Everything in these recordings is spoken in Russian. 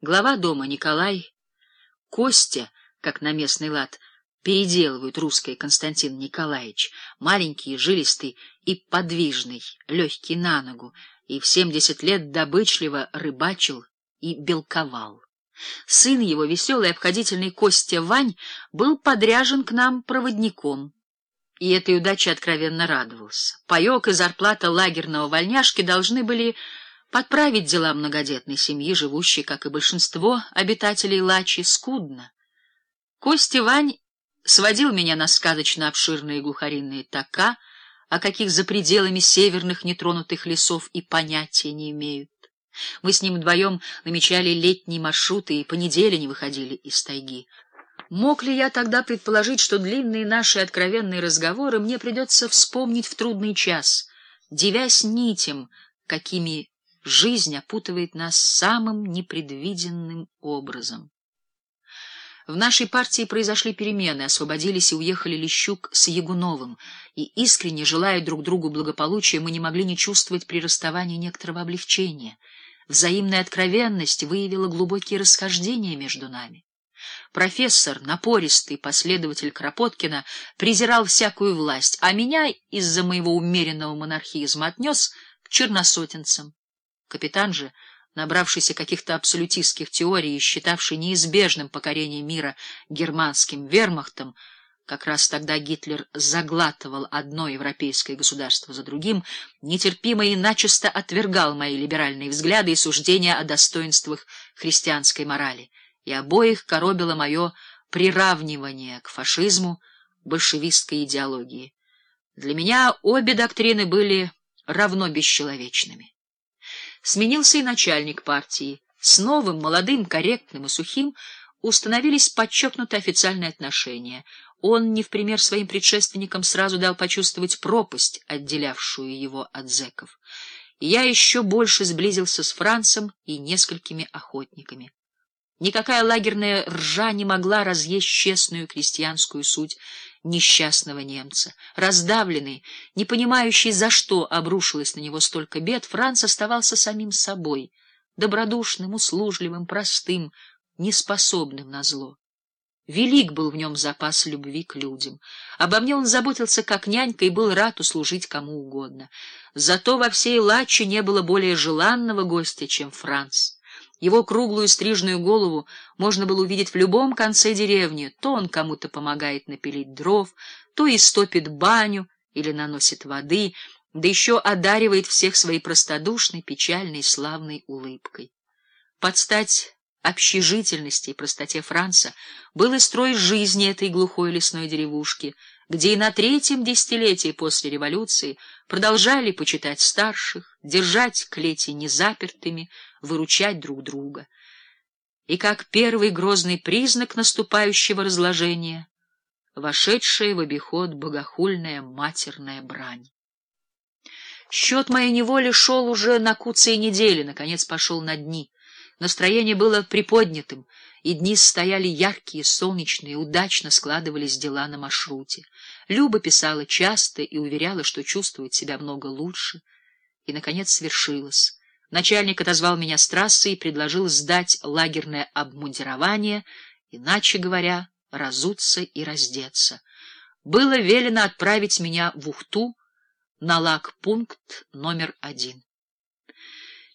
Глава дома Николай, Костя, как на местный лад, переделывают русский Константин Николаевич, маленький, жилистый и подвижный, легкий на ногу, и в семьдесят лет добычливо рыбачил и белковал. Сын его, веселый обходительный Костя Вань, был подряжен к нам проводником, и этой удаче откровенно радовался. Паек и зарплата лагерного вольняшки должны были подправить дела многодетной семьи, живущей, как и большинство обитателей Лачи, скудно. Костя Вань сводил меня на сказочно обширные глухаринные така, о каких за пределами северных нетронутых лесов и понятия не имеют. Мы с ним вдвоем намечали летние маршруты и по неделе не выходили из тайги. Мог ли я тогда предположить, что длинные наши откровенные разговоры мне придется вспомнить в трудный час, девясь нитям, какими жизнь опутывает нас самым непредвиденным образом? В нашей партии произошли перемены, освободились и уехали Лещук с Ягуновым, и искренне желая друг другу благополучия, мы не могли не чувствовать при расставании некоторого облегчения. Взаимная откровенность выявила глубокие расхождения между нами. Профессор, напористый последователь Кропоткина, презирал всякую власть, а меня из-за моего умеренного монархизма отнес к черносотенцам. Капитан же набравшийся каких-то абсолютистских теорий и считавший неизбежным покорение мира германским вермахтом, как раз тогда Гитлер заглатывал одно европейское государство за другим, нетерпимо и начисто отвергал мои либеральные взгляды и суждения о достоинствах христианской морали, и обоих коробило мое приравнивание к фашизму большевистской идеологии. Для меня обе доктрины были равно бесчеловечными. Сменился и начальник партии. С новым, молодым, корректным и сухим установились подчеркнутые официальные отношения. Он, не в пример своим предшественникам, сразу дал почувствовать пропасть, отделявшую его от зэков. Я еще больше сблизился с Францем и несколькими охотниками. Никакая лагерная ржа не могла разъесть честную крестьянскую суть несчастного немца. Раздавленный, не понимающий, за что обрушилось на него столько бед, Франц оставался самим собой, добродушным, услужливым, простым, неспособным на зло. Велик был в нем запас любви к людям. Обо мне он заботился как нянька и был рад услужить кому угодно. Зато во всей Лаче не было более желанного гостя, чем Франц. Его круглую стрижную голову можно было увидеть в любом конце деревни. То он кому-то помогает напилить дров, то истопит баню или наносит воды, да еще одаривает всех своей простодушной, печальной, славной улыбкой. Под стать общежительности и простоте Франца был и строй жизни этой глухой лесной деревушки, где и на третьем десятилетии после революции продолжали почитать старших, держать клети незапертыми, выручать друг друга. И как первый грозный признак наступающего разложения вошедшая в обиход богохульная матерная брань. Счет моей неволи шел уже на куцые недели, наконец пошел на дни. Настроение было приподнятым, и дни стояли яркие, солнечные, удачно складывались дела на маршруте. Люба писала часто и уверяла, что чувствует себя много лучше. И, наконец, свершилось. Начальник отозвал меня с трассы и предложил сдать лагерное обмундирование, иначе говоря, разуться и раздеться. Было велено отправить меня в Ухту на лагпункт номер один.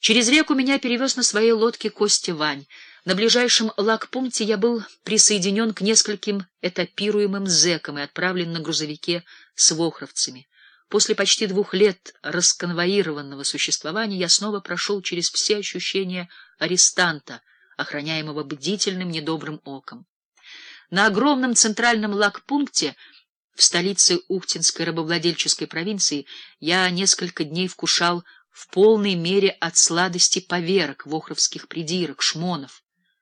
Через реку меня перевез на своей лодке Костя Вань. На ближайшем лагпункте я был присоединен к нескольким этапируемым зэкам и отправлен на грузовике с вохровцами. После почти двух лет расконвоированного существования я снова прошел через все ощущения арестанта, охраняемого бдительным недобрым оком. На огромном центральном лагпункте в столице Ухтинской рабовладельческой провинции я несколько дней вкушал в полной мере от сладости поверок, вохровских придирок, шмонов.